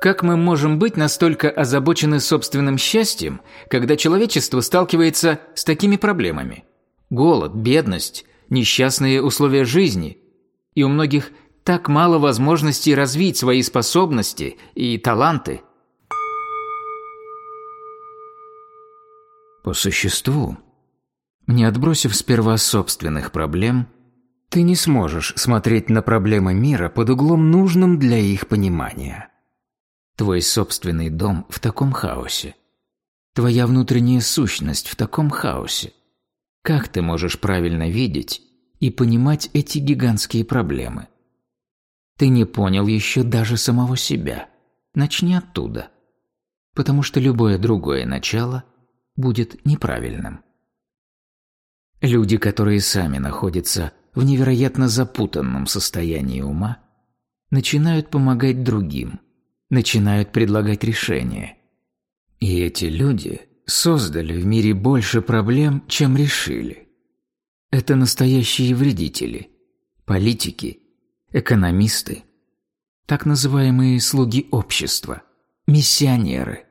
Как мы можем быть настолько озабочены собственным счастьем, когда человечество сталкивается с такими проблемами? Голод, бедность, несчастные условия жизни. И у многих так мало возможностей развить свои способности и таланты. По существу, не отбросив сперва собственных проблем, ты не сможешь смотреть на проблемы мира под углом нужным для их понимания. Твой собственный дом в таком хаосе. Твоя внутренняя сущность в таком хаосе. Как ты можешь правильно видеть и понимать эти гигантские проблемы? Ты не понял еще даже самого себя. Начни оттуда. Потому что любое другое начало будет неправильным. Люди, которые сами находятся в невероятно запутанном состоянии ума, начинают помогать другим – начинают предлагать решения. И эти люди создали в мире больше проблем, чем решили. Это настоящие вредители, политики, экономисты, так называемые слуги общества, миссионеры.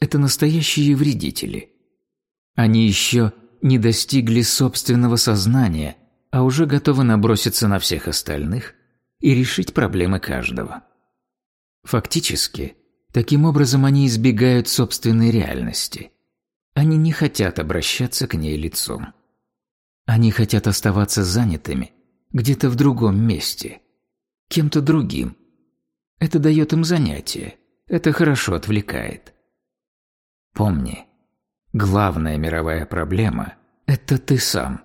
Это настоящие вредители. Они еще не достигли собственного сознания, а уже готовы наброситься на всех остальных и решить проблемы каждого. Фактически, таким образом они избегают собственной реальности. Они не хотят обращаться к ней лицом. Они хотят оставаться занятыми где-то в другом месте, кем-то другим. Это дает им занятие, это хорошо отвлекает. Помни, главная мировая проблема – это ты сам.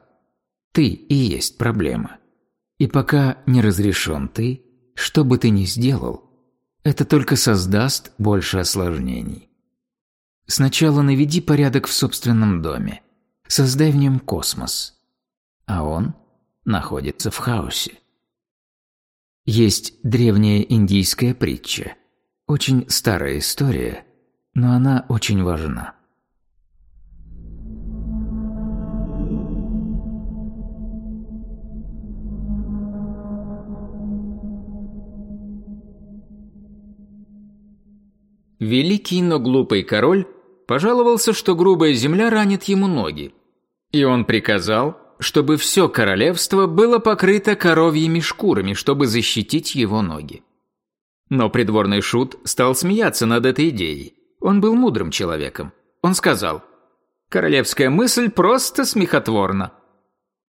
Ты и есть проблема. И пока не разрешен ты, что бы ты ни сделал – это только создаст больше осложнений. Сначала наведи порядок в собственном доме. Создай в нем космос. А он находится в хаосе. Есть древняя индийская притча. Очень старая история, но она очень важна. Великий, но глупый король пожаловался, что грубая земля ранит ему ноги. И он приказал, чтобы все королевство было покрыто коровьими шкурами, чтобы защитить его ноги. Но придворный шут стал смеяться над этой идеей. Он был мудрым человеком. Он сказал, «Королевская мысль просто смехотворна».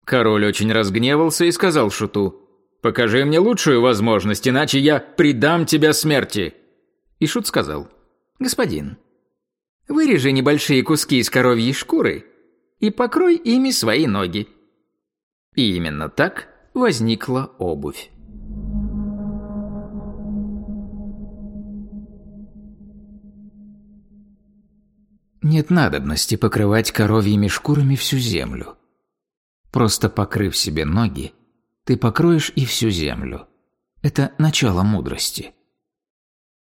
Король очень разгневался и сказал шуту, «Покажи мне лучшую возможность, иначе я предам тебя смерти». И шут сказал, «Господин, вырежи небольшие куски из коровьей шкуры и покрой ими свои ноги». И именно так возникла обувь. Нет надобности покрывать коровьими шкурами всю землю. Просто покрыв себе ноги, ты покроешь и всю землю. Это начало мудрости.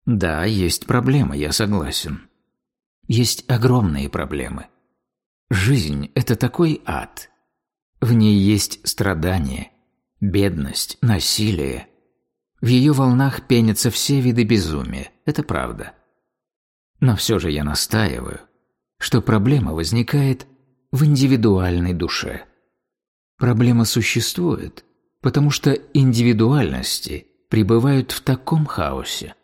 Да, есть проблемы, я согласен. Есть огромные проблемы. Жизнь – это такой ад. В ней есть страдания, бедность, насилие. В ее волнах пенятся все виды безумия, это правда. Но все же я настаиваю, что проблема возникает в индивидуальной душе. Проблема существует, потому что индивидуальности пребывают в таком хаосе,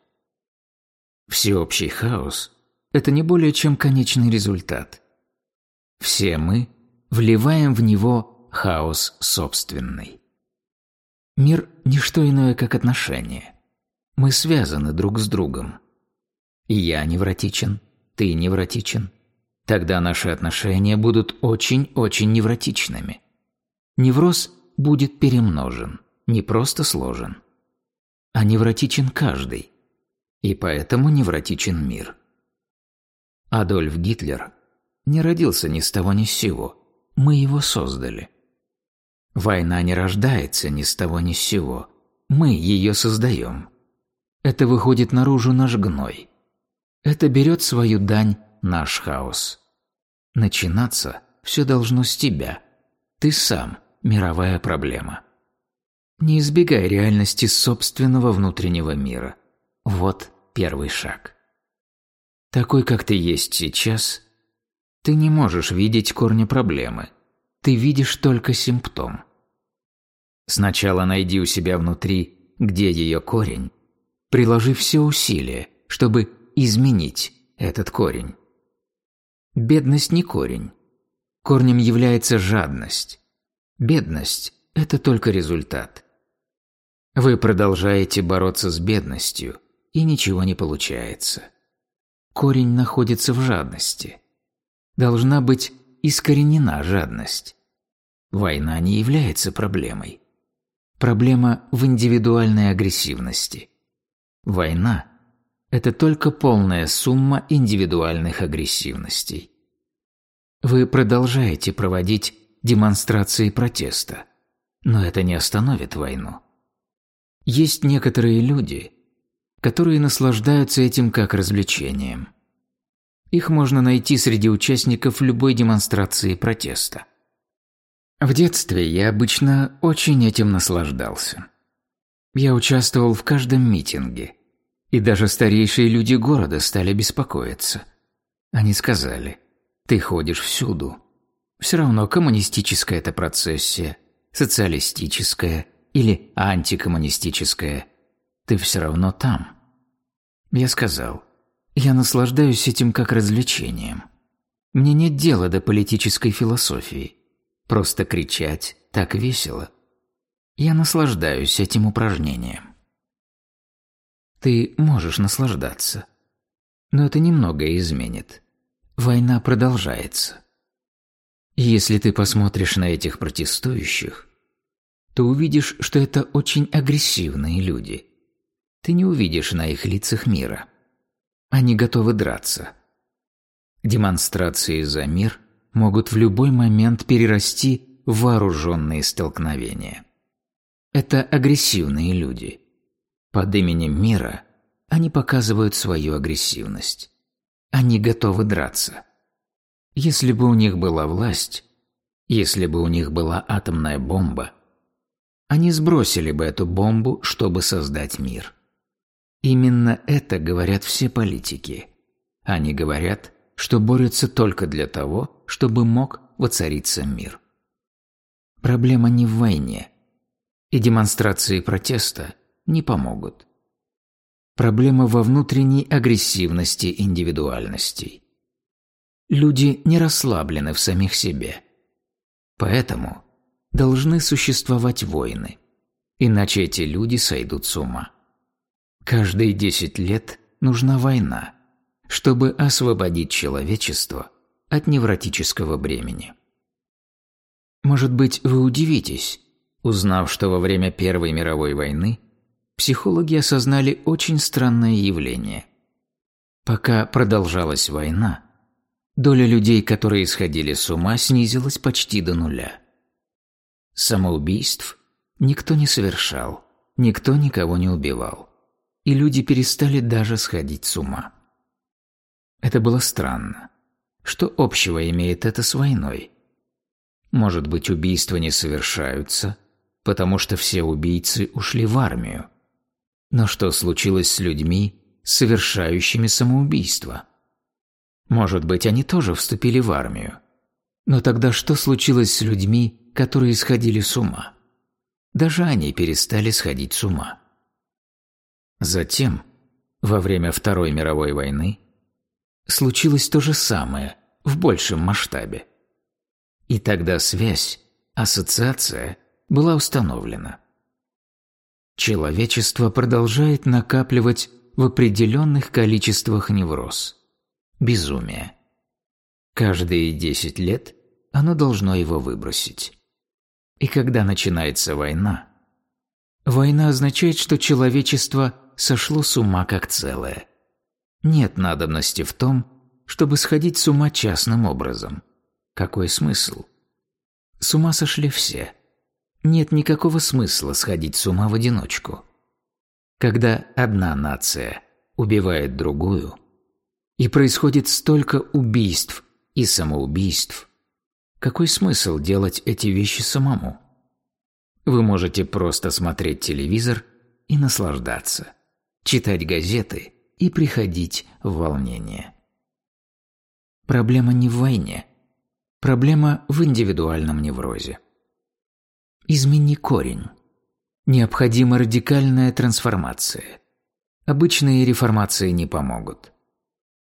Всеобщий хаос – это не более чем конечный результат. Все мы вливаем в него хаос собственный. Мир – не что иное, как отношения. Мы связаны друг с другом. Я невротичен, ты невротичен. Тогда наши отношения будут очень-очень невротичными. Невроз будет перемножен, не просто сложен. А невротичен каждый. И поэтому невротичен мир. Адольф Гитлер не родился ни с того ни с сего. Мы его создали. Война не рождается ни с того ни с сего. Мы ее создаем. Это выходит наружу наш гной. Это берет свою дань наш хаос. Начинаться все должно с тебя. Ты сам – мировая проблема. Не избегай реальности собственного внутреннего мира. Вот – первый шаг. Такой, как ты есть сейчас, ты не можешь видеть корни проблемы. Ты видишь только симптом. Сначала найди у себя внутри, где ее корень, приложи все усилия, чтобы изменить этот корень. Бедность не корень. Корнем является жадность. Бедность – это только результат. Вы продолжаете бороться с бедностью, и ничего не получается. Корень находится в жадности. Должна быть искоренена жадность. Война не является проблемой. Проблема в индивидуальной агрессивности. Война – это только полная сумма индивидуальных агрессивностей. Вы продолжаете проводить демонстрации протеста, но это не остановит войну. Есть некоторые люди, которые наслаждаются этим как развлечением. Их можно найти среди участников любой демонстрации протеста. В детстве я обычно очень этим наслаждался. Я участвовал в каждом митинге, и даже старейшие люди города стали беспокоиться. Они сказали, ты ходишь всюду. Все равно коммунистическая это процессия, социалистическая или антикоммунистическая. Ты все равно там. Я сказал, я наслаждаюсь этим как развлечением. Мне нет дела до политической философии. Просто кричать так весело. Я наслаждаюсь этим упражнением. Ты можешь наслаждаться. Но это немного изменит. Война продолжается. Если ты посмотришь на этих протестующих, то увидишь, что это очень агрессивные люди. Ты не увидишь на их лицах мира. Они готовы драться. Демонстрации за мир могут в любой момент перерасти в вооруженные столкновения. Это агрессивные люди. Под именем мира они показывают свою агрессивность. Они готовы драться. Если бы у них была власть, если бы у них была атомная бомба, они сбросили бы эту бомбу, чтобы создать мир. Именно это говорят все политики. Они говорят, что борются только для того, чтобы мог воцариться мир. Проблема не в войне, и демонстрации протеста не помогут. Проблема во внутренней агрессивности индивидуальностей. Люди не расслаблены в самих себе. Поэтому должны существовать войны, иначе эти люди сойдут с ума. Каждые десять лет нужна война, чтобы освободить человечество от невротического бремени. Может быть, вы удивитесь, узнав, что во время Первой мировой войны психологи осознали очень странное явление. Пока продолжалась война, доля людей, которые сходили с ума, снизилась почти до нуля. Самоубийств никто не совершал, никто никого не убивал и люди перестали даже сходить с ума. Это было странно. Что общего имеет это с войной? Может быть, убийства не совершаются, потому что все убийцы ушли в армию. Но что случилось с людьми, совершающими самоубийство? Может быть, они тоже вступили в армию. Но тогда что случилось с людьми, которые сходили с ума? Даже они перестали сходить с ума. Затем, во время Второй мировой войны, случилось то же самое в большем масштабе. И тогда связь, ассоциация была установлена. Человечество продолжает накапливать в определенных количествах невроз, безумие. Каждые 10 лет оно должно его выбросить. И когда начинается война, война означает, что человечество сошло с ума как целое. Нет надобности в том, чтобы сходить с ума частным образом. Какой смысл? С ума сошли все. Нет никакого смысла сходить с ума в одиночку. Когда одна нация убивает другую, и происходит столько убийств и самоубийств, какой смысл делать эти вещи самому? Вы можете просто смотреть телевизор и наслаждаться – читать газеты и приходить в волнение. Проблема не в войне. Проблема в индивидуальном неврозе. Измени корень. Необходима радикальная трансформация. Обычные реформации не помогут.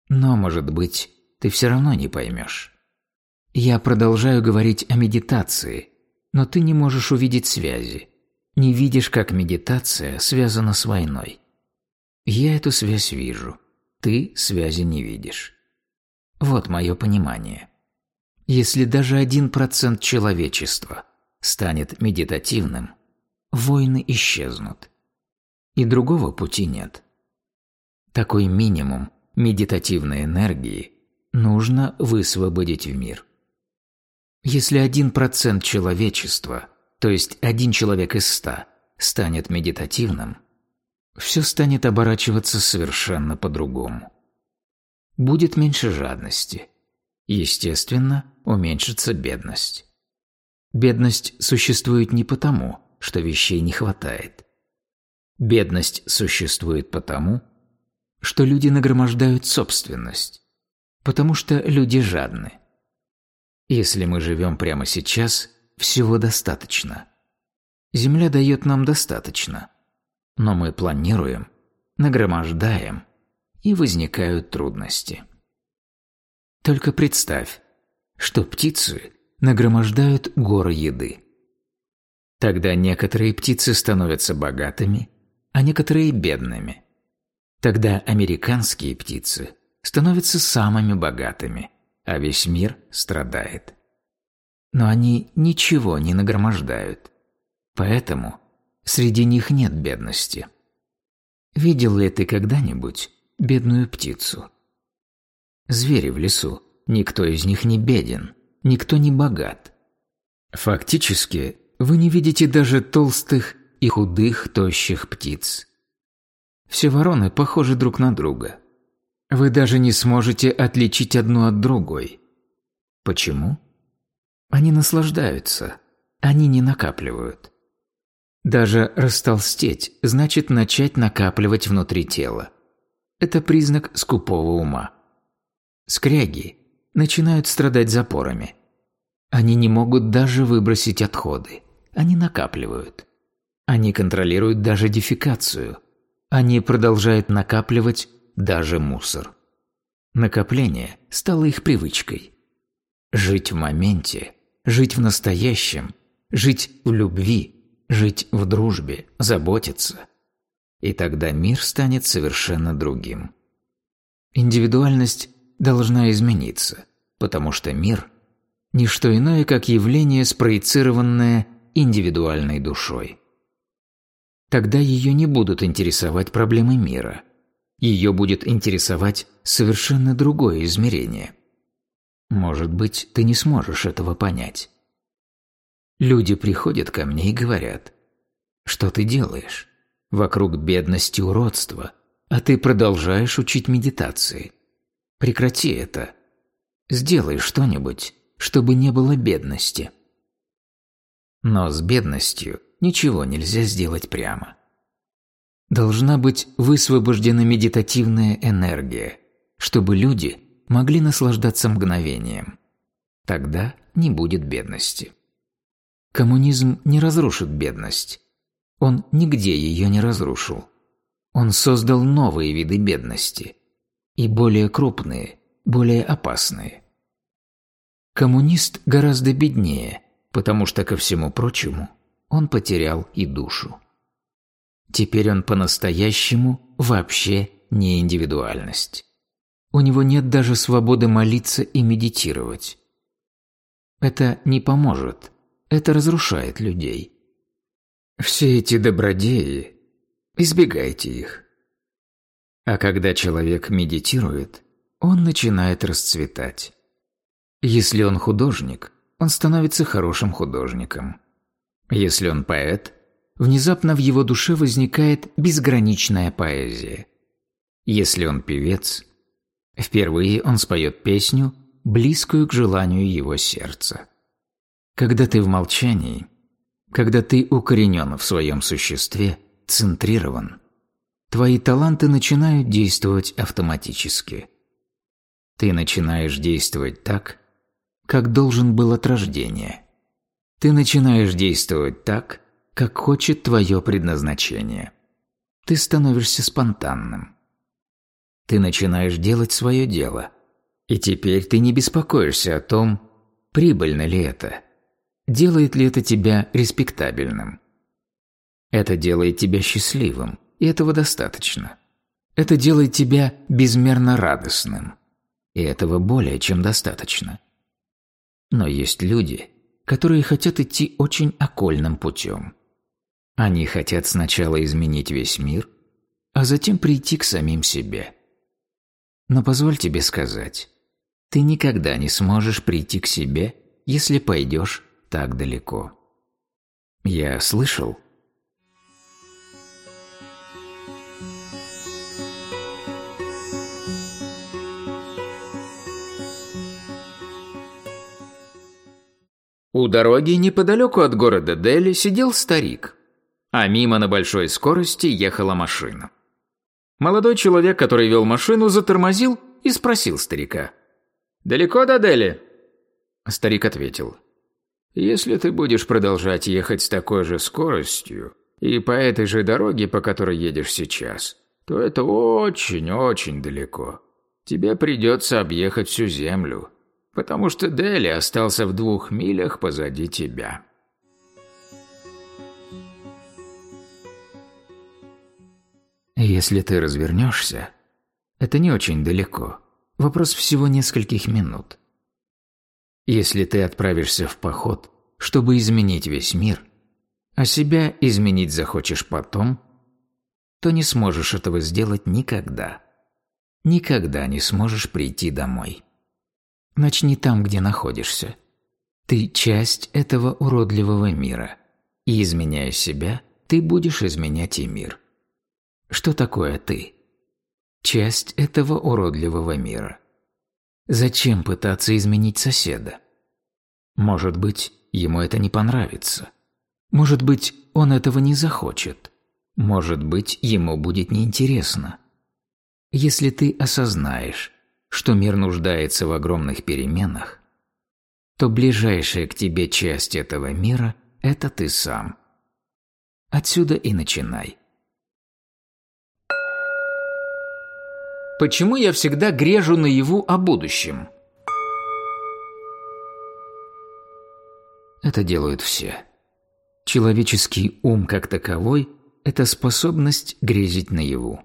Но, может быть, ты все равно не поймешь. Я продолжаю говорить о медитации, но ты не можешь увидеть связи. Не видишь, как медитация связана с войной. Я эту связь вижу. Ты связи не видишь. Вот мое понимание. Если даже один процент человечества станет медитативным, войны исчезнут. И другого пути нет. Такой минимум медитативной энергии нужно высвободить в мир. Если один процент человечества, то есть один человек из ста, станет медитативным, все станет оборачиваться совершенно по-другому. Будет меньше жадности. Естественно, уменьшится бедность. Бедность существует не потому, что вещей не хватает. Бедность существует потому, что люди нагромождают собственность, потому что люди жадны. Если мы живем прямо сейчас, всего достаточно. Земля дает нам достаточно, но мы планируем, нагромождаем, и возникают трудности. Только представь, что птицы нагромождают горы еды. Тогда некоторые птицы становятся богатыми, а некоторые бедными. Тогда американские птицы становятся самыми богатыми, а весь мир страдает. Но они ничего не нагромождают, поэтому среди них нет бедности. Видел ли ты когда-нибудь бедную птицу? Звери в лесу, никто из них не беден, никто не богат. Фактически, вы не видите даже толстых и худых, тощих птиц. Все вороны похожи друг на друга. Вы даже не сможете отличить одну от другой. Почему? Они наслаждаются, они не накапливают. Даже растолстеть значит начать накапливать внутри тела. Это признак скупого ума. Скряги начинают страдать запорами. Они не могут даже выбросить отходы. Они накапливают. Они контролируют даже дефекацию – они продолжают накапливать даже мусор. Накопление стало их привычкой. Жить в моменте, жить в настоящем, жить в любви, жить в дружбе, заботиться. И тогда мир станет совершенно другим. Индивидуальность должна измениться, потому что мир – не что иное, как явление, спроецированное индивидуальной душой. Тогда ее не будут интересовать проблемы мира. Ее будет интересовать совершенно другое измерение. Может быть, ты не сможешь этого понять. Люди приходят ко мне и говорят, «Что ты делаешь? Вокруг бедности уродства, а ты продолжаешь учить медитации. Прекрати это. Сделай что-нибудь, чтобы не было бедности». Но с бедностью ничего нельзя сделать прямо. Должна быть высвобождена медитативная энергия, чтобы люди могли наслаждаться мгновением. Тогда не будет бедности. Коммунизм не разрушит бедность. Он нигде ее не разрушил. Он создал новые виды бедности. И более крупные, более опасные. Коммунист гораздо беднее, потому что, ко всему прочему, он потерял и душу. Теперь он по-настоящему вообще не индивидуальность. У него нет даже свободы молиться и медитировать. Это не поможет, это разрушает людей. Все эти добродеи, избегайте их. А когда человек медитирует, он начинает расцветать. Если он художник, он становится хорошим художником. Если он поэт, внезапно в его душе возникает безграничная поэзия. Если он певец, впервые он споет песню, близкую к желанию его сердца. Когда ты в молчании, когда ты укоренен в своем существе, центрирован, твои таланты начинают действовать автоматически. Ты начинаешь действовать так, как должен был от рождения. Ты начинаешь действовать так, как хочет твое предназначение. Ты становишься спонтанным. Ты начинаешь делать свое дело. И теперь ты не беспокоишься о том, прибыльно ли это, делает ли это тебя респектабельным. Это делает тебя счастливым, и этого достаточно. Это делает тебя безмерно радостным, и этого более чем достаточно. Но есть люди, которые хотят идти очень окольным путем. Они хотят сначала изменить весь мир, а затем прийти к самим себе. Но позволь тебе сказать, ты никогда не сможешь прийти к себе, если пойдешь так далеко. Я слышал, У дороги неподалеку от города Дели сидел старик, а мимо на большой скорости ехала машина. Молодой человек, который вел машину, затормозил и спросил старика. «Далеко до Дели?» Старик ответил. «Если ты будешь продолжать ехать с такой же скоростью и по этой же дороге, по которой едешь сейчас, то это очень-очень далеко. Тебе придется объехать всю землю, потому что Дели остался в двух милях позади тебя. Если ты развернешься, это не очень далеко. Вопрос всего нескольких минут. Если ты отправишься в поход, чтобы изменить весь мир, а себя изменить захочешь потом, то не сможешь этого сделать никогда. Никогда не сможешь прийти домой. Начни там, где находишься. Ты часть этого уродливого мира. И изменяя себя, ты будешь изменять и мир. Что такое ты? Часть этого уродливого мира. Зачем пытаться изменить соседа? Может быть, ему это не понравится. Может быть, он этого не захочет. Может быть, ему будет неинтересно. Если ты осознаешь, что мир нуждается в огромных переменах, то ближайшая к тебе часть этого мира – это ты сам. Отсюда и начинай. Почему я всегда грежу наяву о будущем? Это делают все. Человеческий ум как таковой – это способность грезить наяву.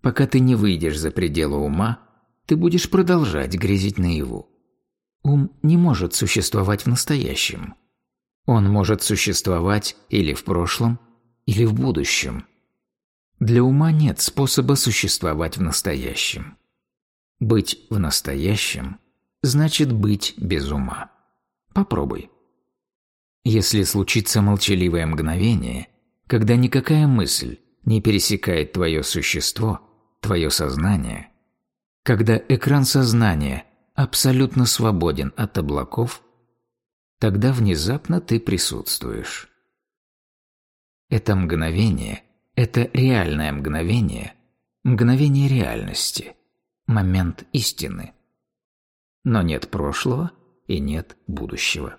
Пока ты не выйдешь за пределы ума – ты будешь продолжать грезить наяву. Ум не может существовать в настоящем. Он может существовать или в прошлом, или в будущем. Для ума нет способа существовать в настоящем. Быть в настоящем значит быть без ума. Попробуй. Если случится молчаливое мгновение, когда никакая мысль не пересекает твое существо, твое сознание – когда экран сознания абсолютно свободен от облаков, тогда внезапно ты присутствуешь. Это мгновение, это реальное мгновение, мгновение реальности, момент истины. Но нет прошлого и нет будущего.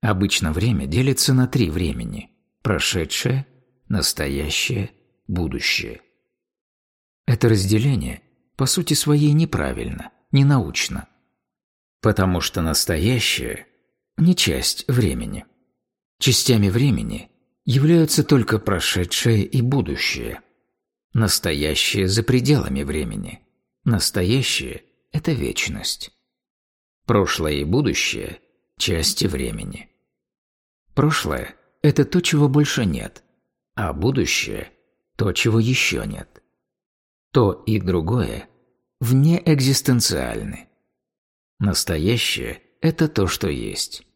Обычно время делится на три времени – прошедшее, настоящее, будущее. Это разделение по сути своей неправильно, ненаучно. Потому что настоящее – не часть времени. Частями времени являются только прошедшее и будущее. Настоящее за пределами времени. Настоящее – это вечность. Прошлое и будущее – части времени. Прошлое – это то, чего больше нет, а будущее – то, чего еще нет. То и другое вне экзистенциальны. Настоящее – это то, что есть.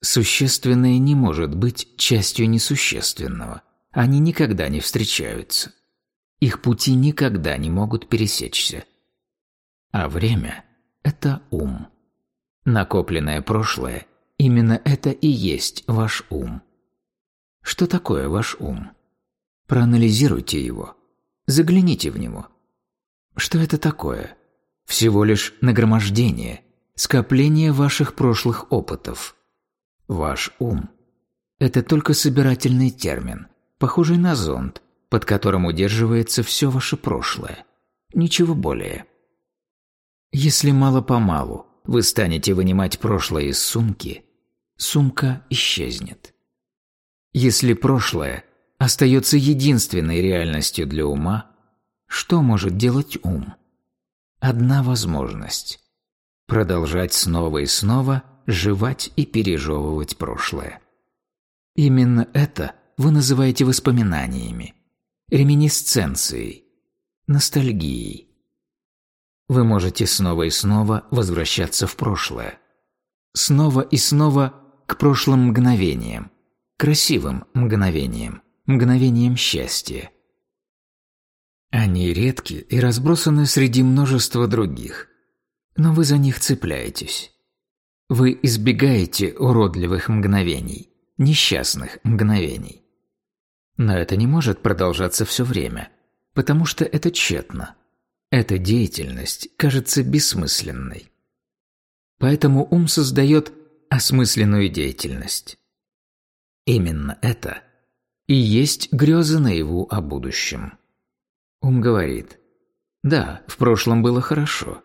Существенное не может быть частью несущественного. Они никогда не встречаются. Их пути никогда не могут пересечься. А время – это ум. Накопленное прошлое – именно это и есть ваш ум. Что такое ваш ум? Проанализируйте его. Загляните в него. Что это такое? Всего лишь нагромождение, скопление ваших прошлых опытов. Ваш ум – это только собирательный термин, похожий на зонд, под которым удерживается все ваше прошлое. Ничего более. Если мало-помалу вы станете вынимать прошлое из сумки, сумка исчезнет. Если прошлое остается единственной реальностью для ума, что может делать ум? Одна возможность – продолжать снова и снова жевать и пережевывать прошлое. Именно это вы называете воспоминаниями, реминисценцией, ностальгией. Вы можете снова и снова возвращаться в прошлое. Снова и снова к прошлым мгновениям, красивым мгновениям, мгновениям счастья. Они редки и разбросаны среди множества других, но вы за них цепляетесь. Вы избегаете уродливых мгновений, несчастных мгновений. Но это не может продолжаться все время, потому что это тщетно. Эта деятельность кажется бессмысленной. Поэтому ум создает осмысленную деятельность. Именно это и есть грезы наяву о будущем. Ум говорит, да, в прошлом было хорошо,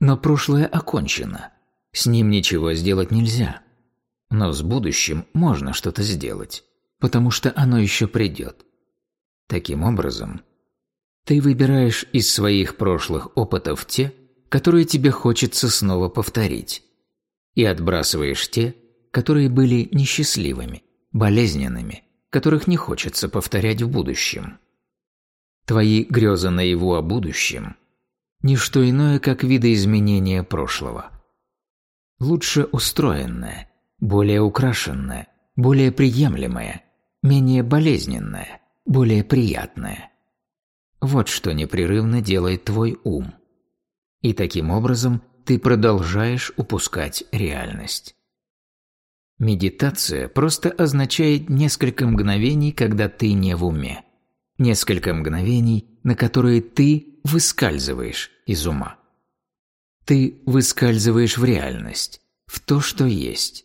но прошлое окончено, с ним ничего сделать нельзя. Но с будущим можно что-то сделать, потому что оно еще придет. Таким образом, ты выбираешь из своих прошлых опытов те, которые тебе хочется снова повторить, и отбрасываешь те, которые были несчастливыми, болезненными, которых не хочется повторять в будущем. Твои грезы наяву о будущем – ничто иное, как видоизменение прошлого. Лучше устроенное, более украшенное, более приемлемое, менее болезненное, более приятное. Вот что непрерывно делает твой ум. И таким образом ты продолжаешь упускать реальность. Медитация просто означает несколько мгновений, когда ты не в уме. Несколько мгновений, на которые ты выскальзываешь из ума. Ты выскальзываешь в реальность, в то, что есть.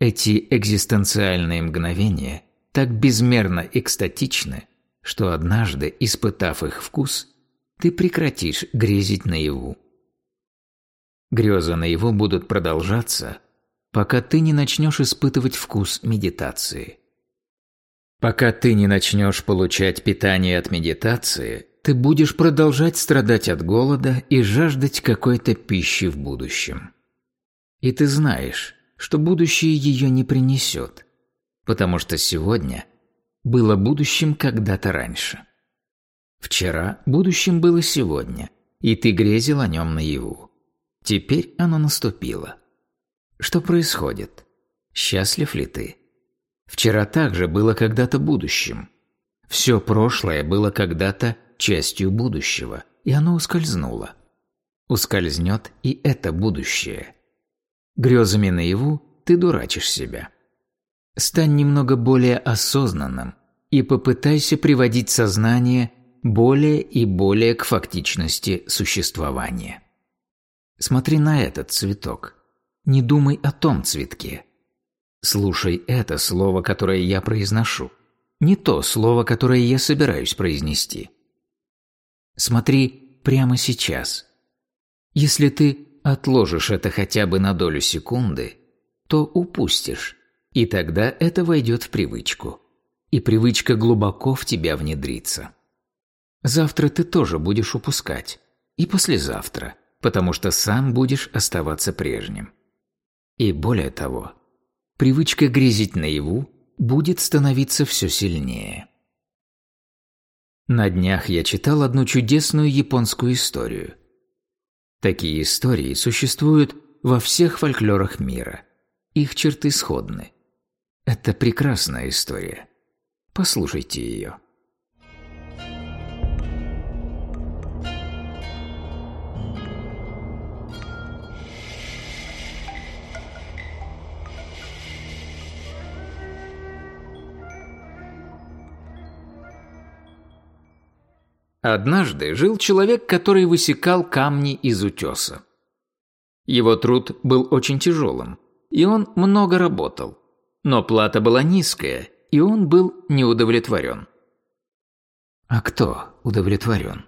Эти экзистенциальные мгновения так безмерно экстатичны, что однажды, испытав их вкус, ты прекратишь грезить наяву. Грезы наяву будут продолжаться, пока ты не начнешь испытывать вкус медитации. Пока ты не начнешь получать питание от медитации, ты будешь продолжать страдать от голода и жаждать какой-то пищи в будущем. И ты знаешь, что будущее ее не принесет, потому что сегодня было будущим когда-то раньше. Вчера будущим было сегодня, и ты грезил о нем наяву. Теперь оно наступило. Что происходит? Счастлив ли ты? Вчера также было когда-то будущим. Все прошлое было когда-то частью будущего, и оно ускользнуло. Ускользнет и это будущее. Грезами наяву ты дурачишь себя. Стань немного более осознанным и попытайся приводить сознание более и более к фактичности существования. Смотри на этот цветок. Не думай о том цветке. Слушай это слово, которое я произношу, не то слово, которое я собираюсь произнести. Смотри прямо сейчас. Если ты отложишь это хотя бы на долю секунды, то упустишь, и тогда это войдет в привычку, и привычка глубоко в тебя внедрится. Завтра ты тоже будешь упускать, и послезавтра, потому что сам будешь оставаться прежним. И более того, привычка грезить наяву будет становиться все сильнее. На днях я читал одну чудесную японскую историю. Такие истории существуют во всех фольклорах мира. Их черты сходны. Это прекрасная история. Послушайте ее. Однажды жил человек, который высекал камни из утеса. Его труд был очень тяжелым, и он много работал. Но плата была низкая, и он был неудовлетворен. А кто удовлетворен?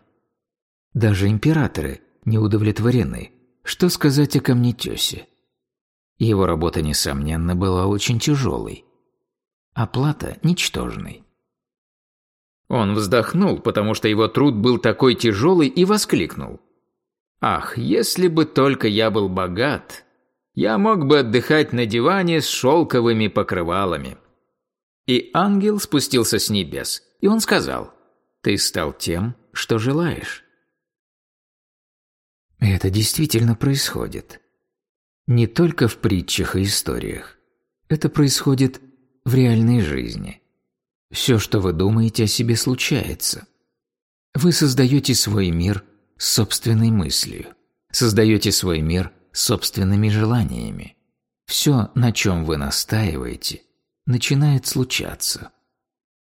Даже императоры не удовлетворены. Что сказать о камнетесе? Его работа, несомненно, была очень тяжелой. Оплата ничтожной. Он вздохнул, потому что его труд был такой тяжелый, и воскликнул. «Ах, если бы только я был богат, я мог бы отдыхать на диване с шелковыми покрывалами». И ангел спустился с небес, и он сказал, «Ты стал тем, что желаешь». Это действительно происходит. Не только в притчах и историях. Это происходит в реальной жизни. Все, что вы думаете о себе, случается. Вы создаете свой мир собственной мыслью. Создаете свой мир собственными желаниями. Все, на чем вы настаиваете, начинает случаться.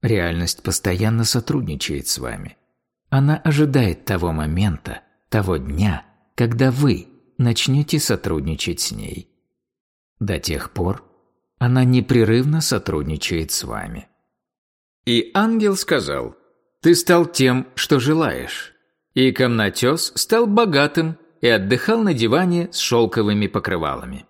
Реальность постоянно сотрудничает с вами. Она ожидает того момента, того дня, когда вы начнете сотрудничать с ней. До тех пор она непрерывно сотрудничает с вами. И ангел сказал, «Ты стал тем, что желаешь». И камнотес стал богатым и отдыхал на диване с шелковыми покрывалами.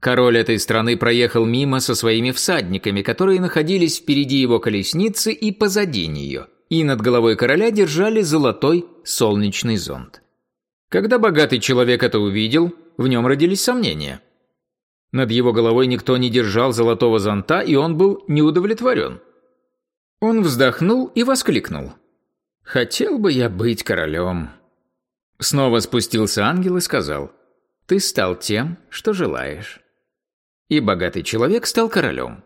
Король этой страны проехал мимо со своими всадниками, которые находились впереди его колесницы и позади нее, и над головой короля держали золотой солнечный зонт. Когда богатый человек это увидел, в нем родились сомнения. Над его головой никто не держал золотого зонта, и он был неудовлетворен. Он вздохнул и воскликнул. «Хотел бы я быть королем». Снова спустился ангел и сказал, «Ты стал тем, что желаешь». И богатый человек стал королем.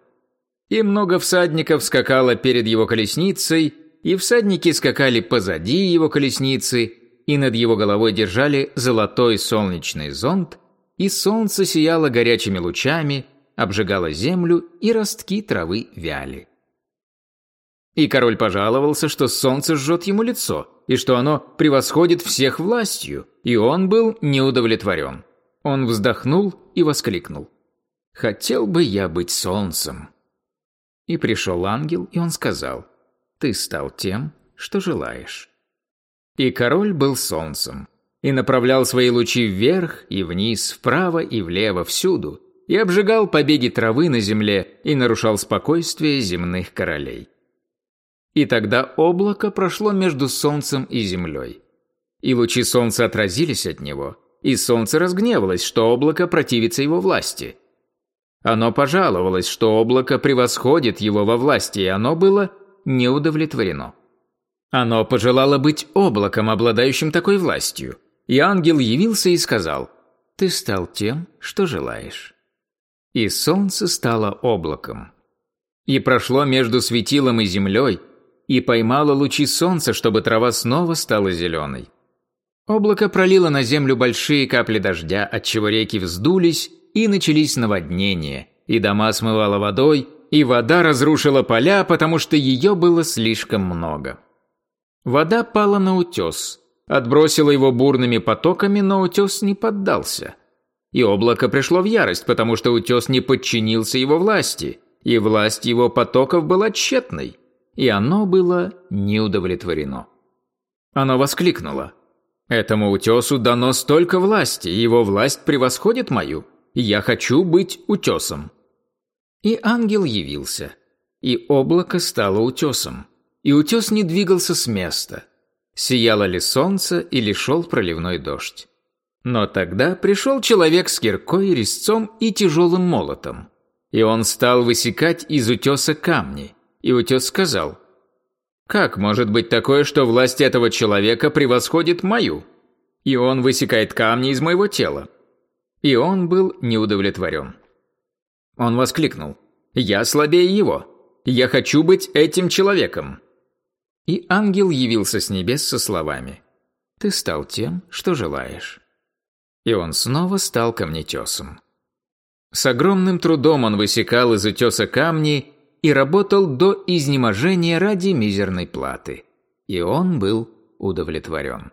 И много всадников скакало перед его колесницей, и всадники скакали позади его колесницы, и над его головой держали золотой солнечный зонт, и солнце сияло горячими лучами, обжигало землю, и ростки травы вяли. И король пожаловался, что солнце жжет ему лицо, и что оно превосходит всех властью, и он был неудовлетворен. Он вздохнул и воскликнул. «Хотел бы я быть солнцем». И пришел ангел, и он сказал, «Ты стал тем, что желаешь». И король был солнцем, и направлял свои лучи вверх и вниз, вправо и влево, всюду, и обжигал побеги травы на земле и нарушал спокойствие земных королей. И тогда облако прошло между солнцем и землей. И лучи солнца отразились от него, и солнце разгневалось, что облако противится его власти. Оно пожаловалось, что облако превосходит его во власти, и оно было неудовлетворено. Оно пожелало быть облаком, обладающим такой властью. И ангел явился и сказал, «Ты стал тем, что желаешь». И солнце стало облаком. И прошло между светилом и землей, и поймало лучи солнца, чтобы трава снова стала зеленой. Облако пролило на землю большие капли дождя, отчего реки вздулись, и начались наводнения, и дома смывало водой, и вода разрушила поля, потому что ее было слишком много. Вода пала на утес, отбросила его бурными потоками, но утес не поддался. И облако пришло в ярость, потому что утес не подчинился его власти, и власть его потоков была тщетной и оно было неудовлетворено. Оно воскликнуло. «Этому утесу дано столько власти, его власть превосходит мою. Я хочу быть утесом». И ангел явился, и облако стало утесом, и утес не двигался с места. Сияло ли солнце или шел проливной дождь. Но тогда пришел человек с киркой, резцом и тяжелым молотом. И он стал высекать из утеса камни – и утес сказал, «Как может быть такое, что власть этого человека превосходит мою? И он высекает камни из моего тела». И он был неудовлетворен. Он воскликнул, «Я слабее его. Я хочу быть этим человеком». И ангел явился с небес со словами, «Ты стал тем, что желаешь». И он снова стал камнетесом. С огромным трудом он высекал из утеса камни и работал до изнеможения ради мизерной платы. и он был удовлетворен.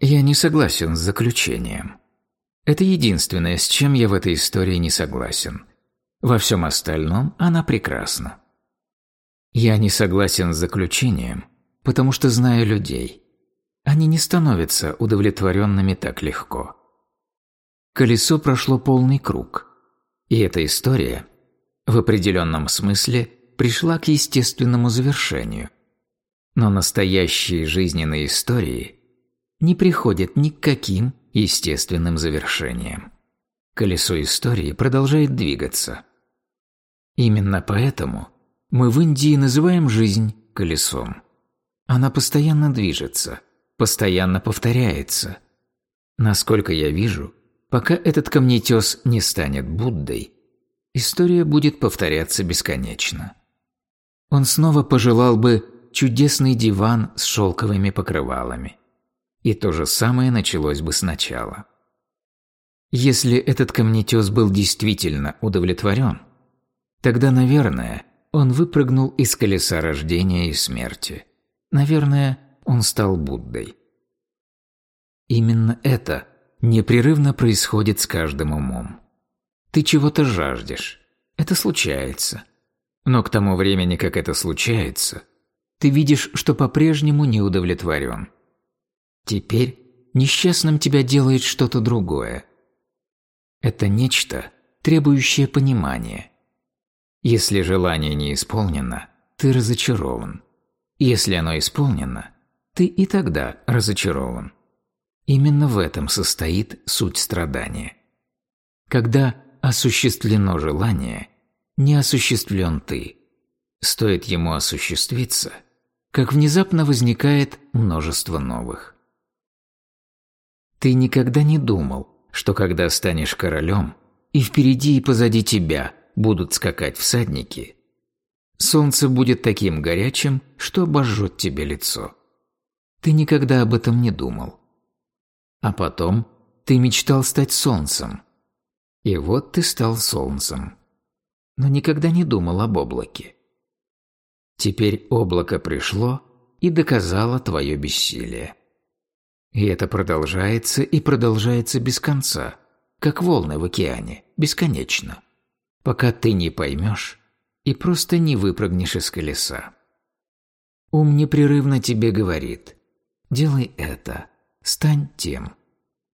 Я не согласен с заключением. Это единственное, с чем я в этой истории не согласен. Во всем остальном она прекрасна. Я не согласен с заключением, потому что знаю людей. Они не становятся удовлетворенными так легко. Колесо прошло полный круг, и эта история в определенном смысле пришла к естественному завершению. Но настоящие жизненные истории – не приходит ни к каким естественным завершениям. Колесо истории продолжает двигаться. Именно поэтому мы в Индии называем жизнь колесом. Она постоянно движется, постоянно повторяется. Насколько я вижу, пока этот камнетес не станет Буддой, история будет повторяться бесконечно. Он снова пожелал бы чудесный диван с шелковыми покрывалами – и то же самое началось бы сначала. Если этот камнетес был действительно удовлетворен, тогда, наверное, он выпрыгнул из колеса рождения и смерти. Наверное, он стал Буддой. Именно это непрерывно происходит с каждым умом. Ты чего-то жаждешь. Это случается. Но к тому времени, как это случается, ты видишь, что по-прежнему не удовлетворен. Теперь несчастным тебя делает что-то другое. Это нечто, требующее понимания. Если желание не исполнено, ты разочарован. Если оно исполнено, ты и тогда разочарован. Именно в этом состоит суть страдания. Когда осуществлено желание, не осуществлен ты. Стоит ему осуществиться, как внезапно возникает множество новых. Ты никогда не думал, что когда станешь королем, и впереди и позади тебя будут скакать всадники, солнце будет таким горячим, что обожжет тебе лицо. Ты никогда об этом не думал. А потом ты мечтал стать солнцем. И вот ты стал солнцем. Но никогда не думал об облаке. Теперь облако пришло и доказало твое бессилие. И это продолжается и продолжается без конца, как волны в океане, бесконечно, пока ты не поймешь и просто не выпрыгнешь из колеса. Ум непрерывно тебе говорит «делай это, стань тем,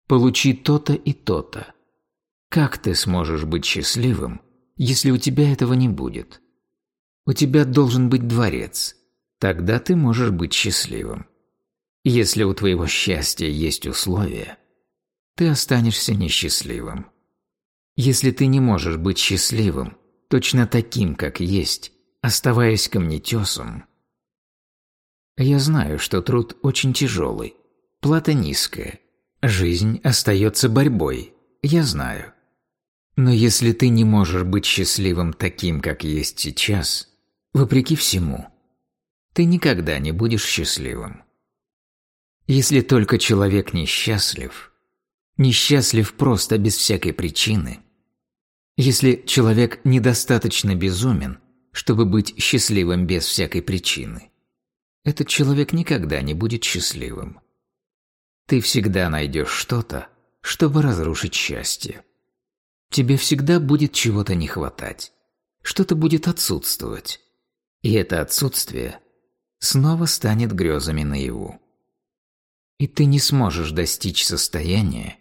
получи то-то и то-то». Как ты сможешь быть счастливым, если у тебя этого не будет? У тебя должен быть дворец, тогда ты можешь быть счастливым. Если у твоего счастья есть условия, ты останешься несчастливым. Если ты не можешь быть счастливым, точно таким, как есть, оставаясь камнетесом, я знаю, что труд очень тяжелый, плата низкая, жизнь остается борьбой, я знаю. Но если ты не можешь быть счастливым таким, как есть сейчас, вопреки всему, ты никогда не будешь счастливым. Если только человек несчастлив, несчастлив просто без всякой причины, если человек недостаточно безумен, чтобы быть счастливым без всякой причины, этот человек никогда не будет счастливым. Ты всегда найдешь что-то, чтобы разрушить счастье. Тебе всегда будет чего-то не хватать, что-то будет отсутствовать, и это отсутствие снова станет грезами наяву. И ты не сможешь достичь состояния,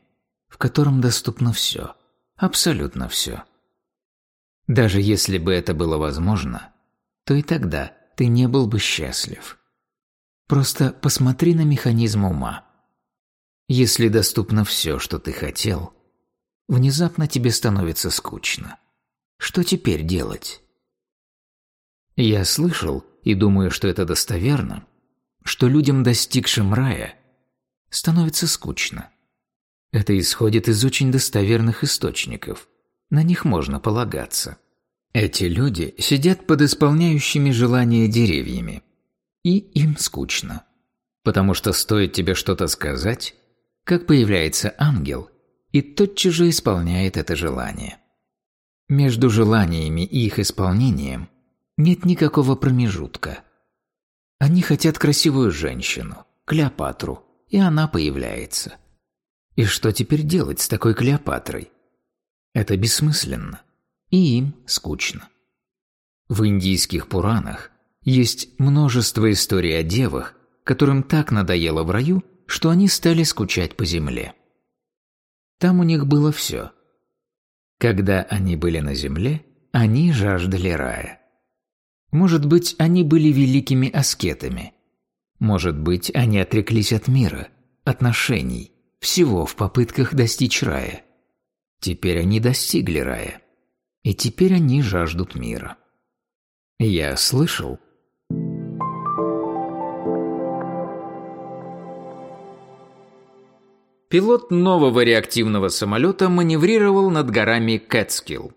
в котором доступно все, абсолютно все. Даже если бы это было возможно, то и тогда ты не был бы счастлив. Просто посмотри на механизм ума. Если доступно все, что ты хотел, внезапно тебе становится скучно. Что теперь делать? Я слышал, и думаю, что это достоверно, что людям, достигшим рая, становится скучно. Это исходит из очень достоверных источников. На них можно полагаться. Эти люди сидят под исполняющими желания деревьями. И им скучно. Потому что стоит тебе что-то сказать, как появляется ангел и тотчас же исполняет это желание. Между желаниями и их исполнением нет никакого промежутка. Они хотят красивую женщину, Клеопатру, и она появляется. И что теперь делать с такой Клеопатрой? Это бессмысленно, и им скучно. В индийских Пуранах есть множество историй о девах, которым так надоело в раю, что они стали скучать по земле. Там у них было все. Когда они были на земле, они жаждали рая. Может быть, они были великими аскетами. Может быть, они отреклись от мира, отношений, всего в попытках достичь рая. Теперь они достигли рая. И теперь они жаждут мира. Я слышал. Пилот нового реактивного самолета маневрировал над горами Кэтскилл.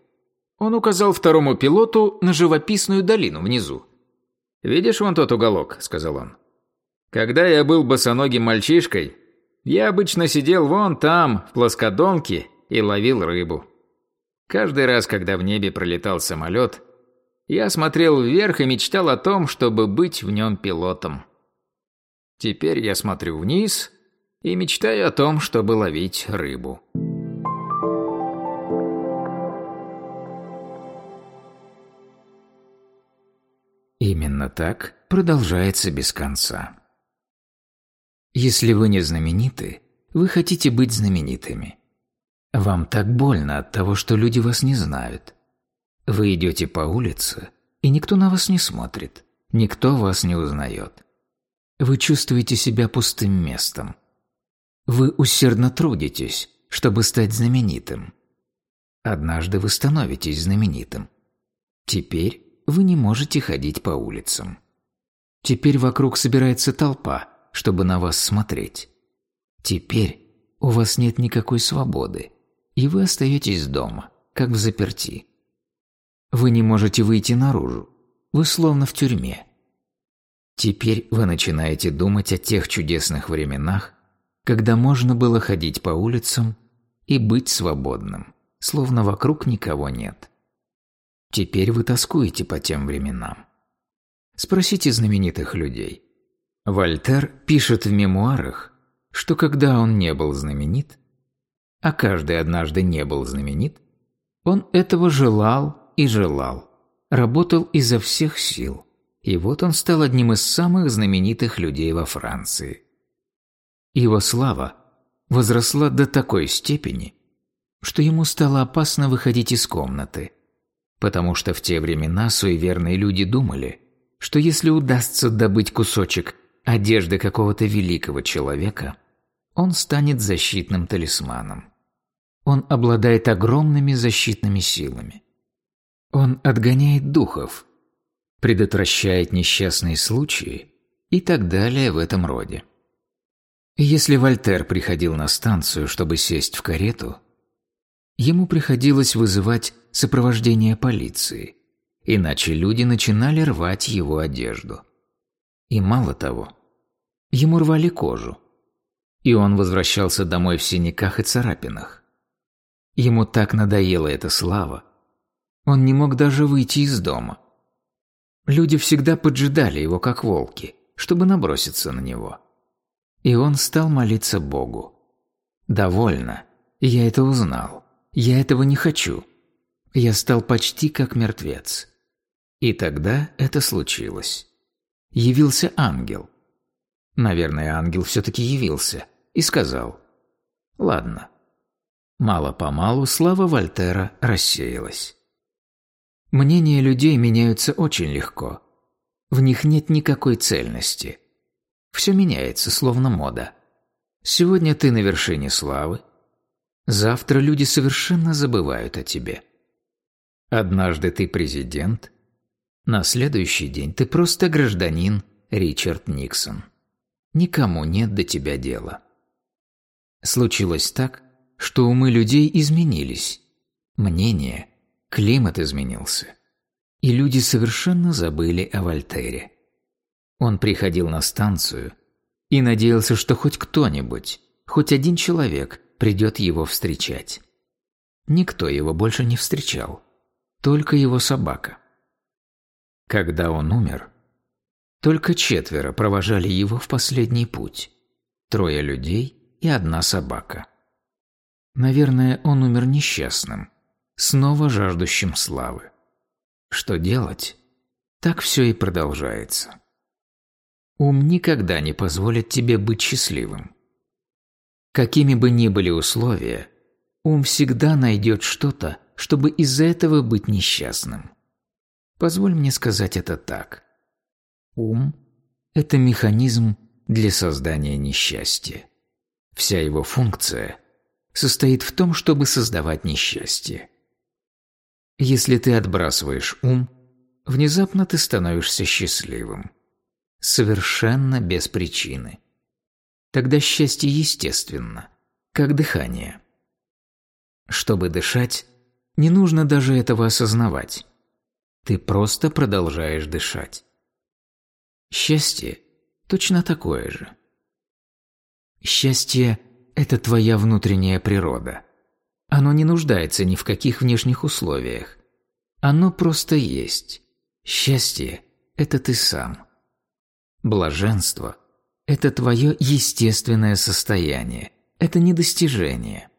Он указал второму пилоту на живописную долину внизу. «Видишь вон тот уголок?» – сказал он. «Когда я был босоногим мальчишкой, я обычно сидел вон там, в плоскодонке, и ловил рыбу. Каждый раз, когда в небе пролетал самолет, я смотрел вверх и мечтал о том, чтобы быть в нем пилотом. Теперь я смотрю вниз и мечтаю о том, чтобы ловить рыбу. Именно так продолжается без конца. Если вы не знамениты, вы хотите быть знаменитыми. Вам так больно от того, что люди вас не знают. Вы идете по улице, и никто на вас не смотрит, никто вас не узнает. Вы чувствуете себя пустым местом. Вы усердно трудитесь, чтобы стать знаменитым. Однажды вы становитесь знаменитым. Теперь вы не можете ходить по улицам. Теперь вокруг собирается толпа, чтобы на вас смотреть. Теперь у вас нет никакой свободы и вы остаетесь дома, как в заперти. Вы не можете выйти наружу, вы словно в тюрьме. Теперь вы начинаете думать о тех чудесных временах, когда можно было ходить по улицам и быть свободным, словно вокруг никого нет. Теперь вы тоскуете по тем временам. Спросите знаменитых людей. Вольтер пишет в мемуарах, что когда он не был знаменит, а каждый однажды не был знаменит, он этого желал и желал, работал изо всех сил, и вот он стал одним из самых знаменитых людей во Франции. Его слава возросла до такой степени, что ему стало опасно выходить из комнаты, потому что в те времена суеверные люди думали, что если удастся добыть кусочек одежды какого-то великого человека – он станет защитным талисманом. Он обладает огромными защитными силами. Он отгоняет духов, предотвращает несчастные случаи и так далее в этом роде. Если Вольтер приходил на станцию, чтобы сесть в карету, ему приходилось вызывать сопровождение полиции, иначе люди начинали рвать его одежду. И мало того, ему рвали кожу и он возвращался домой в синяках и царапинах. Ему так надоела эта слава. Он не мог даже выйти из дома. Люди всегда поджидали его, как волки, чтобы наброситься на него. И он стал молиться Богу. «Довольно. Я это узнал. Я этого не хочу. Я стал почти как мертвец». И тогда это случилось. Явился ангел. Наверное, ангел все-таки явился – и сказал «Ладно». Мало-помалу слава Вольтера рассеялась. Мнения людей меняются очень легко. В них нет никакой цельности. Все меняется, словно мода. Сегодня ты на вершине славы. Завтра люди совершенно забывают о тебе. Однажды ты президент. На следующий день ты просто гражданин Ричард Никсон. Никому нет до тебя дела. Случилось так, что умы людей изменились. Мнение, климат изменился. И люди совершенно забыли о Вольтере. Он приходил на станцию и надеялся, что хоть кто-нибудь, хоть один человек придет его встречать. Никто его больше не встречал, только его собака. Когда он умер, только четверо провожали его в последний путь. Трое людей и одна собака. Наверное, он умер несчастным, снова жаждущим славы. Что делать? Так все и продолжается. Ум никогда не позволит тебе быть счастливым. Какими бы ни были условия, ум всегда найдет что-то, чтобы из-за этого быть несчастным. Позволь мне сказать это так. Ум – это механизм для создания несчастья. Вся его функция состоит в том, чтобы создавать несчастье. Если ты отбрасываешь ум, внезапно ты становишься счастливым. Совершенно без причины. Тогда счастье естественно, как дыхание. Чтобы дышать, не нужно даже этого осознавать. Ты просто продолжаешь дышать. Счастье точно такое же. Счастье – это твоя внутренняя природа. Оно не нуждается ни в каких внешних условиях. Оно просто есть. Счастье – это ты сам. Блаженство – это твое естественное состояние. Это не достижение.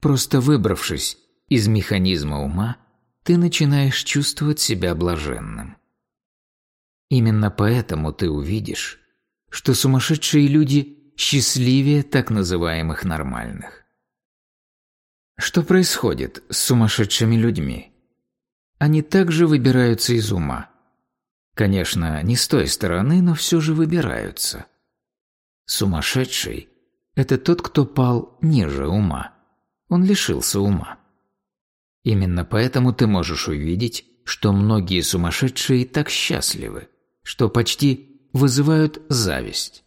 Просто выбравшись из механизма ума, ты начинаешь чувствовать себя блаженным. Именно поэтому ты увидишь, что сумасшедшие люди счастливее так называемых нормальных. Что происходит с сумасшедшими людьми? Они также выбираются из ума. Конечно, не с той стороны, но все же выбираются. Сумасшедший – это тот, кто пал ниже ума. Он лишился ума. Именно поэтому ты можешь увидеть, что многие сумасшедшие так счастливы что почти вызывают зависть.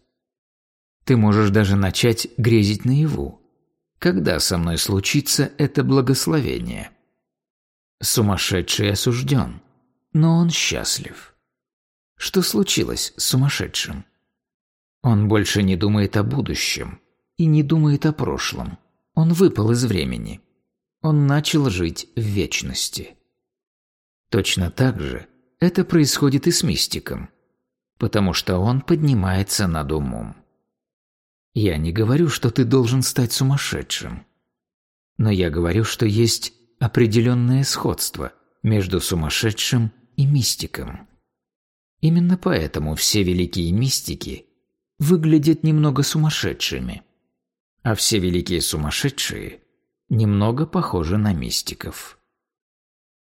Ты можешь даже начать грезить наяву. Когда со мной случится это благословение? Сумасшедший осужден, но он счастлив. Что случилось с сумасшедшим? Он больше не думает о будущем и не думает о прошлом. Он выпал из времени. Он начал жить в вечности. Точно так же это происходит и с мистиком, потому что он поднимается над умом. Я не говорю, что ты должен стать сумасшедшим, но я говорю, что есть определенное сходство между сумасшедшим и мистиком. Именно поэтому все великие мистики выглядят немного сумасшедшими, а все великие сумасшедшие немного похожи на мистиков.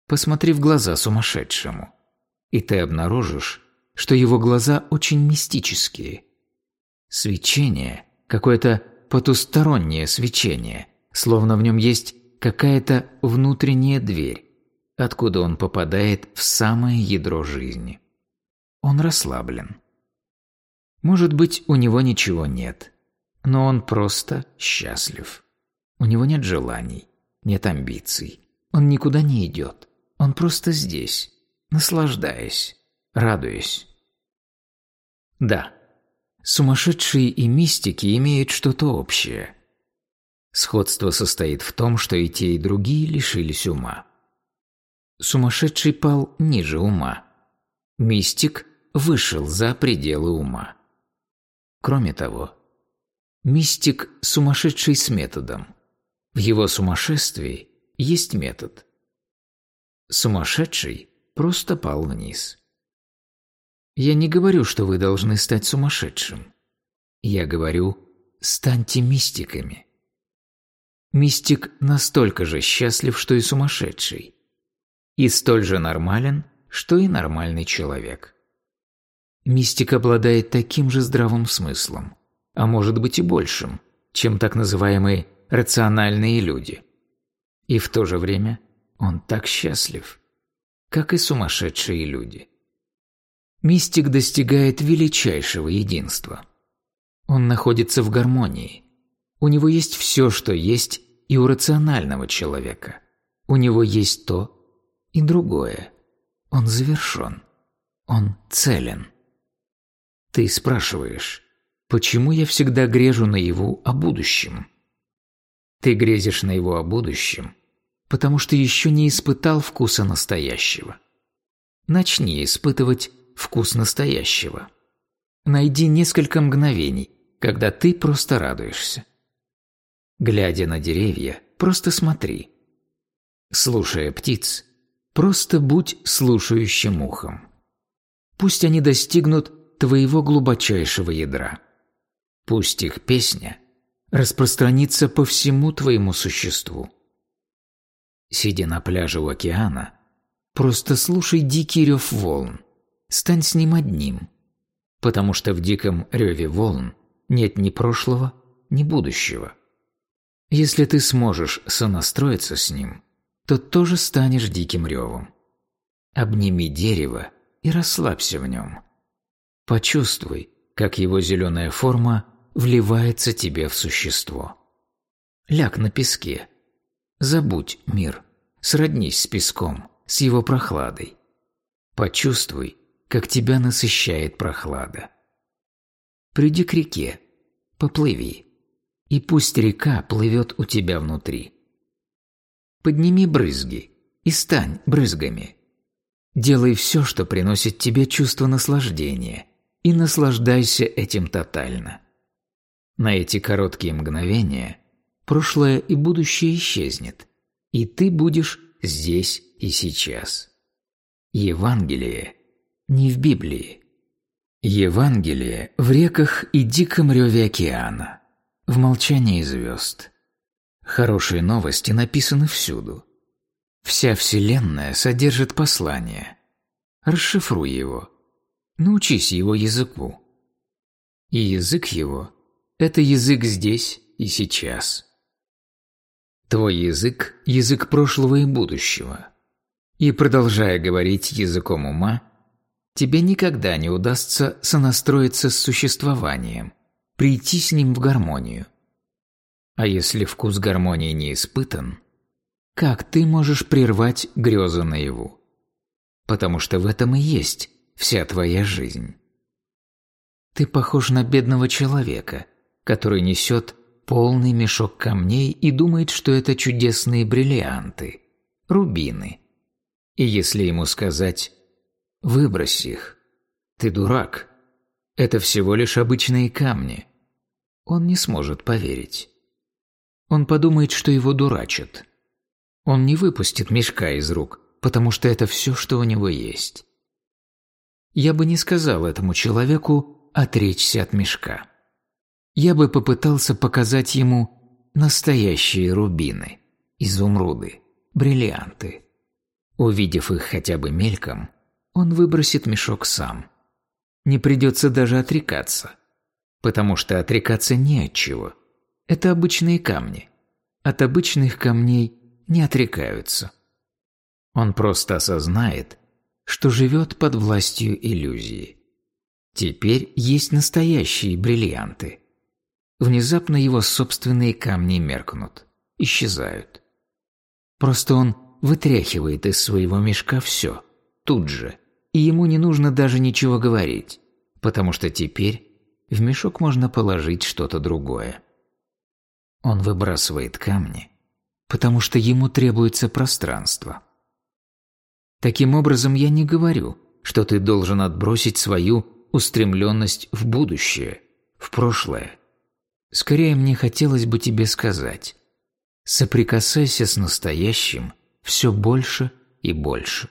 Посмотри в глаза сумасшедшему – и ты обнаружишь, что его глаза очень мистические. Свечение, какое-то потустороннее свечение, словно в нем есть какая-то внутренняя дверь, откуда он попадает в самое ядро жизни. Он расслаблен. Может быть, у него ничего нет, но он просто счастлив. У него нет желаний, нет амбиций, он никуда не идет, он просто здесь, наслаждаясь, радуясь. Да, сумасшедшие и мистики имеют что-то общее. Сходство состоит в том, что и те, и другие лишились ума. Сумасшедший пал ниже ума. Мистик вышел за пределы ума. Кроме того, мистик сумасшедший с методом. В его сумасшествии есть метод. Сумасшедший просто пал вниз. Я не говорю, что вы должны стать сумасшедшим. Я говорю, станьте мистиками. Мистик настолько же счастлив, что и сумасшедший. И столь же нормален, что и нормальный человек. Мистик обладает таким же здравым смыслом, а может быть и большим, чем так называемые рациональные люди. И в то же время он так счастлив – как и сумасшедшие люди. Мистик достигает величайшего единства. Он находится в гармонии. У него есть все, что есть и у рационального человека. У него есть то и другое. Он завершен. Он целен. Ты спрашиваешь, почему я всегда грежу наяву о будущем? Ты грезишь наяву о будущем, потому что еще не испытал вкуса настоящего. Начни испытывать вкус настоящего. Найди несколько мгновений, когда ты просто радуешься. Глядя на деревья, просто смотри. Слушая птиц, просто будь слушающим ухом. Пусть они достигнут твоего глубочайшего ядра. Пусть их песня распространится по всему твоему существу. Сидя на пляже у океана, просто слушай дикий рев волн, стань с ним одним, потому что в диком реве волн нет ни прошлого, ни будущего. Если ты сможешь сонастроиться с ним, то тоже станешь диким ревом. Обними дерево и расслабься в нем. Почувствуй, как его зеленая форма вливается тебе в существо. Ляг на песке. Забудь мир, сроднись с песком, с его прохладой. Почувствуй, как тебя насыщает прохлада. Приди к реке, поплыви, и пусть река плывет у тебя внутри. Подними брызги и стань брызгами. Делай все, что приносит тебе чувство наслаждения, и наслаждайся этим тотально. На эти короткие мгновения прошлое и будущее исчезнет, и ты будешь здесь и сейчас. Евангелие не в Библии. Евангелие в реках и диком реве океана, в молчании звезд. Хорошие новости написаны всюду. Вся Вселенная содержит послание. Расшифруй его. Научись его языку. И язык его – это язык здесь и сейчас. Твой язык – язык прошлого и будущего. И продолжая говорить языком ума, тебе никогда не удастся сонастроиться с существованием, прийти с ним в гармонию. А если вкус гармонии не испытан, как ты можешь прервать грезы наяву? Потому что в этом и есть вся твоя жизнь. Ты похож на бедного человека, который несет полный мешок камней и думает, что это чудесные бриллианты, рубины. И если ему сказать «выбрось их», ты дурак, это всего лишь обычные камни, он не сможет поверить. Он подумает, что его дурачат. Он не выпустит мешка из рук, потому что это все, что у него есть. Я бы не сказал этому человеку отречься от мешка. Я бы попытался показать ему настоящие рубины, изумруды, бриллианты. Увидев их хотя бы мельком, он выбросит мешок сам. Не придется даже отрекаться, потому что отрекаться не от чего. Это обычные камни. От обычных камней не отрекаются. Он просто осознает, что живет под властью иллюзии. Теперь есть настоящие бриллианты. Внезапно его собственные камни меркнут, исчезают. Просто он вытряхивает из своего мешка все, тут же, и ему не нужно даже ничего говорить, потому что теперь в мешок можно положить что-то другое. Он выбрасывает камни, потому что ему требуется пространство. Таким образом, я не говорю, что ты должен отбросить свою устремленность в будущее, в прошлое. Скорее, мне хотелось бы тебе сказать, соприкасайся с настоящим все больше и больше.